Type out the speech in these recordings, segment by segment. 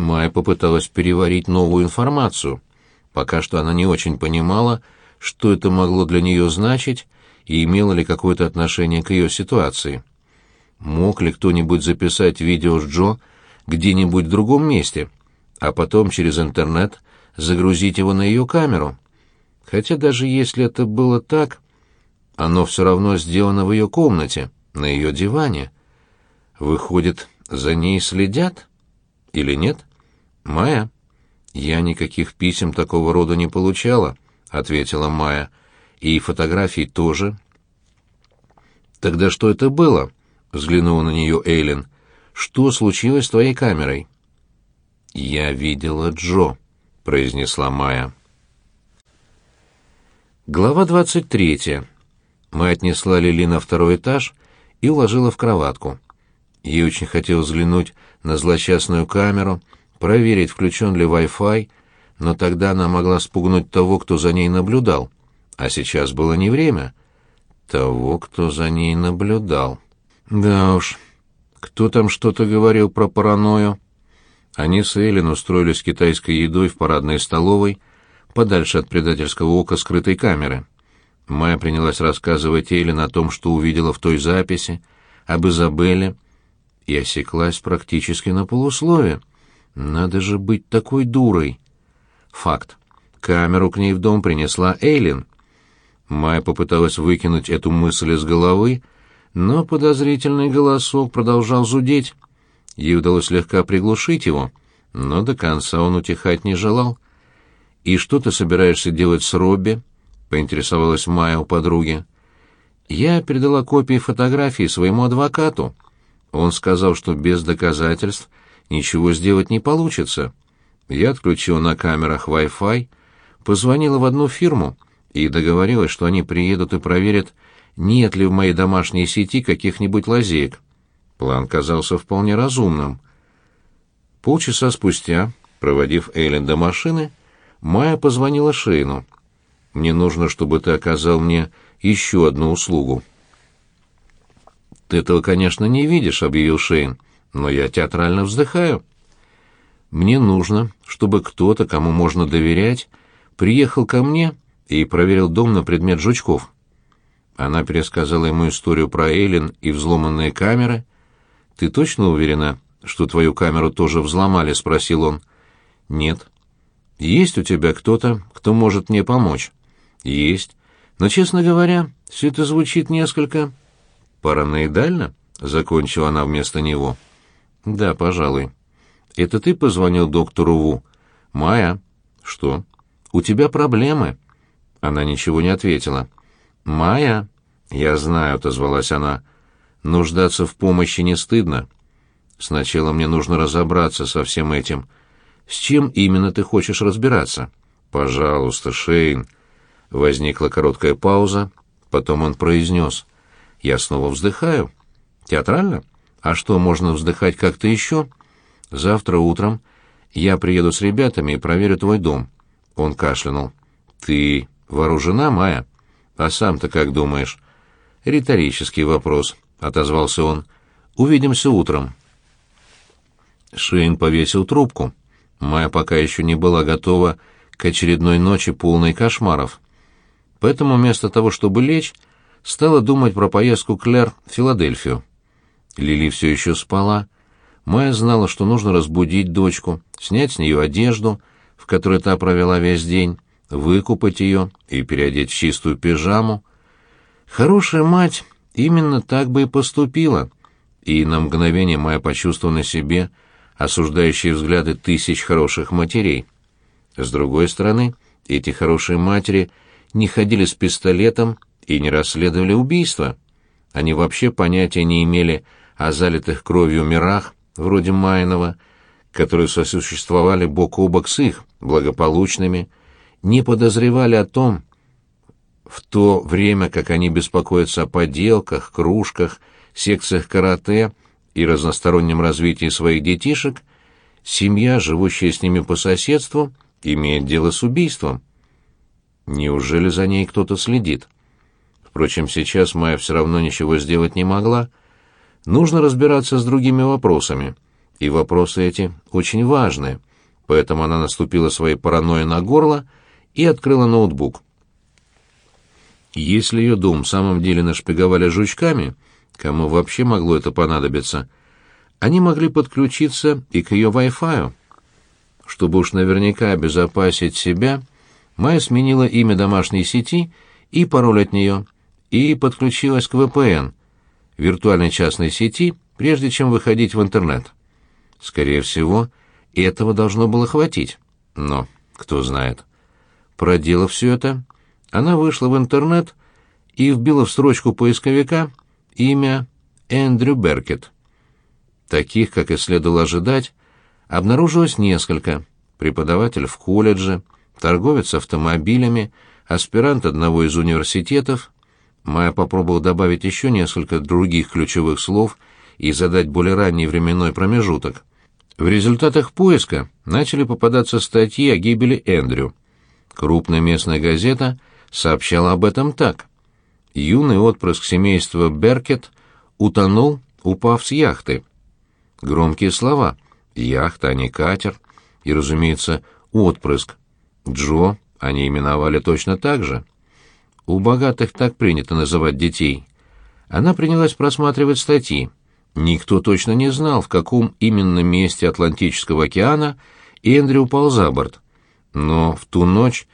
Майя попыталась переварить новую информацию. Пока что она не очень понимала, что это могло для нее значить и имело ли какое-то отношение к ее ситуации. Мог ли кто-нибудь записать видео с Джо где-нибудь в другом месте, а потом через интернет загрузить его на ее камеру? Хотя даже если это было так, оно все равно сделано в ее комнате, на ее диване. Выходит, за ней следят? Или нет? Майя? Я никаких писем такого рода не получала, ответила Майя. И фотографий тоже. Тогда что это было? взглянула на нее Эйлин. Что случилось с твоей камерой? Я видела Джо, произнесла Майя. Глава двадцать третья. Мы отнесла Лили на второй этаж и уложила в кроватку. Ей очень хотелось взглянуть на злосчастную камеру, проверить, включен ли Wi-Fi, но тогда она могла спугнуть того, кто за ней наблюдал. А сейчас было не время. Того, кто за ней наблюдал. Да уж, кто там что-то говорил про паранойю? Они с Эйлин устроились китайской едой в парадной столовой, подальше от предательского ока скрытой камеры. Майя принялась рассказывать Эйлин о том, что увидела в той записи, об Изабелле, и осеклась практически на полуслове. Надо же быть такой дурой. Факт. Камеру к ней в дом принесла Эйлин. Майя попыталась выкинуть эту мысль из головы, но подозрительный голосок продолжал зудеть. Ей удалось слегка приглушить его, но до конца он утихать не желал. «И что ты собираешься делать с Робби?» поинтересовалась Майя у подруги. Я передала копии фотографий своему адвокату. Он сказал, что без доказательств ничего сделать не получится. Я отключила на камерах Wi-Fi, позвонила в одну фирму и договорилась, что они приедут и проверят, нет ли в моей домашней сети каких-нибудь лазеек. План казался вполне разумным. Полчаса спустя, проводив Эйлен до машины, Майя позвонила Шейну. Мне нужно, чтобы ты оказал мне еще одну услугу. Ты этого, конечно, не видишь, объявил Шейн, но я театрально вздыхаю. Мне нужно, чтобы кто-то, кому можно доверять, приехал ко мне и проверил дом на предмет жучков. Она пересказала ему историю про Эйлин и взломанные камеры. Ты точно уверена, что твою камеру тоже взломали, спросил он. Нет. Есть у тебя кто-то, кто может мне помочь? Есть. Но, честно говоря, все это звучит несколько... Параноидально? Закончила она вместо него. Да, пожалуй. Это ты позвонил доктору Ву? Майя. Что? У тебя проблемы. Она ничего не ответила. Майя. Я знаю, отозвалась она. Нуждаться в помощи не стыдно. Сначала мне нужно разобраться со всем этим. С чем именно ты хочешь разбираться? Пожалуйста, Шейн. Возникла короткая пауза, потом он произнес. «Я снова вздыхаю. Театрально? А что, можно вздыхать как-то еще? Завтра утром я приеду с ребятами и проверю твой дом». Он кашлянул. «Ты вооружена, Майя? А сам-то как думаешь?» «Риторический вопрос», — отозвался он. «Увидимся утром». Шейн повесил трубку. Майя пока еще не была готова к очередной ночи полной кошмаров. Поэтому вместо того, чтобы лечь, стала думать про поездку Клэр в Филадельфию. Лили все еще спала. Майя знала, что нужно разбудить дочку, снять с нее одежду, в которой та провела весь день, выкупать ее и переодеть в чистую пижаму. Хорошая мать именно так бы и поступила. И на мгновение Майя почувствовала на себе осуждающие взгляды тысяч хороших матерей. С другой стороны, эти хорошие матери — не ходили с пистолетом и не расследовали убийства. Они вообще понятия не имели о залитых кровью мирах, вроде Майнова, которые сосуществовали бок о бок с их, благополучными, не подозревали о том, в то время как они беспокоятся о поделках, кружках, секциях карате и разностороннем развитии своих детишек, семья, живущая с ними по соседству, имеет дело с убийством. Неужели за ней кто-то следит? Впрочем, сейчас Майя все равно ничего сделать не могла. Нужно разбираться с другими вопросами. и вопросы эти очень важные, поэтому она наступила своей паранойей на горло и открыла ноутбук. Если ее дом в самом деле нашпиговали жучками, кому вообще могло это понадобиться, они могли подключиться и к ее Wi-Fi. Чтобы уж наверняка обезопасить себя, Майя сменила имя домашней сети и пароль от нее, и подключилась к VPN, виртуальной частной сети, прежде чем выходить в интернет. Скорее всего, этого должно было хватить. Но, кто знает. Проделав все это, она вышла в интернет и вбила в строчку поисковика имя Эндрю Беркет. Таких, как и следовало ожидать, обнаружилось несколько. Преподаватель в колледже, торговец автомобилями, аспирант одного из университетов. Майя попробовал добавить еще несколько других ключевых слов и задать более ранний временной промежуток. В результатах поиска начали попадаться статьи о гибели Эндрю. Крупная местная газета сообщала об этом так. Юный отпрыск семейства Беркет утонул, упав с яхты. Громкие слова. Яхта, а не катер. И, разумеется, отпрыск. Джо они именовали точно так же. У богатых так принято называть детей. Она принялась просматривать статьи. Никто точно не знал, в каком именно месте Атлантического океана Эндрю упал за борт. Но в ту ночь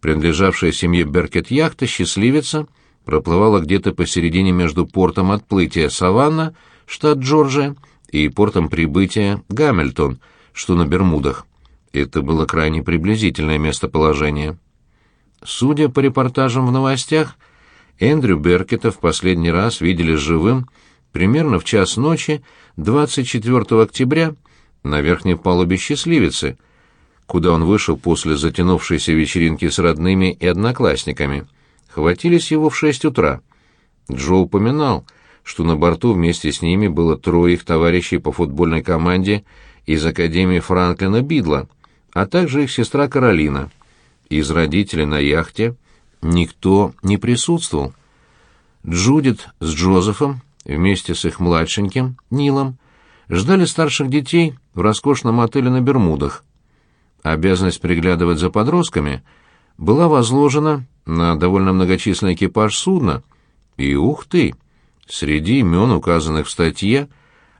принадлежавшая семье Беркет яхта «Счастливица» проплывала где-то посередине между портом отплытия Саванна, штат Джорджия, и портом прибытия Гамильтон, что на Бермудах. Это было крайне приблизительное местоположение. Судя по репортажам в новостях, Эндрю Беркета в последний раз видели живым примерно в час ночи 24 октября на верхней палубе «Счастливицы», куда он вышел после затянувшейся вечеринки с родными и одноклассниками. Хватились его в шесть утра. Джо упоминал, что на борту вместе с ними было трое их товарищей по футбольной команде из Академии Франклина Бидла, а также их сестра Каролина. Из родителей на яхте никто не присутствовал. Джудит с Джозефом вместе с их младшеньким, Нилом, ждали старших детей в роскошном отеле на Бермудах. Обязанность приглядывать за подростками была возложена на довольно многочисленный экипаж судна, и, ух ты, среди имен, указанных в статье,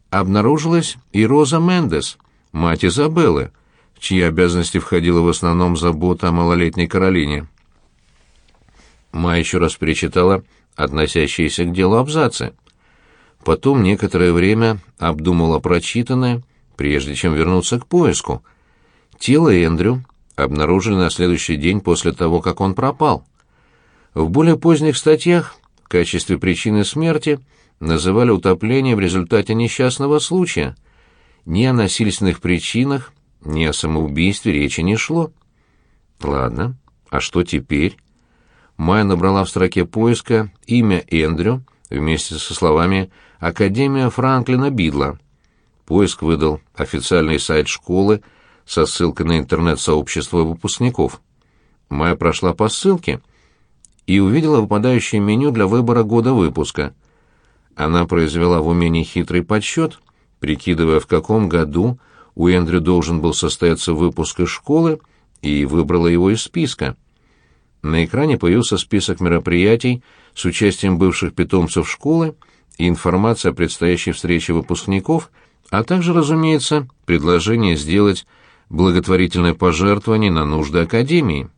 обнаружилась и Роза Мендес, мать Изабеллы, чьи обязанности входила в основном забота о малолетней Каролине. Ма еще раз перечитала относящиеся к делу абзацы. Потом некоторое время обдумала прочитанное, прежде чем вернуться к поиску. Тело Эндрю обнаружили на следующий день после того, как он пропал. В более поздних статьях в качестве причины смерти называли утопление в результате несчастного случая. Ни о насильственных причинах, ни о самоубийстве речи не шло. Ладно, а что теперь? Майя набрала в строке поиска имя Эндрю вместе со словами «Академия Франклина Бидла». Поиск выдал официальный сайт школы со ссылкой на интернет-сообщество выпускников. Майя прошла по ссылке и увидела выпадающее меню для выбора года выпуска. Она произвела в уме нехитрый подсчет, прикидывая, в каком году у Эндрю должен был состояться выпуск из школы, и выбрала его из списка. На экране появился список мероприятий с участием бывших питомцев школы и информация о предстоящей встрече выпускников, а также, разумеется, предложение сделать благотворительное пожертвование на нужды Академии.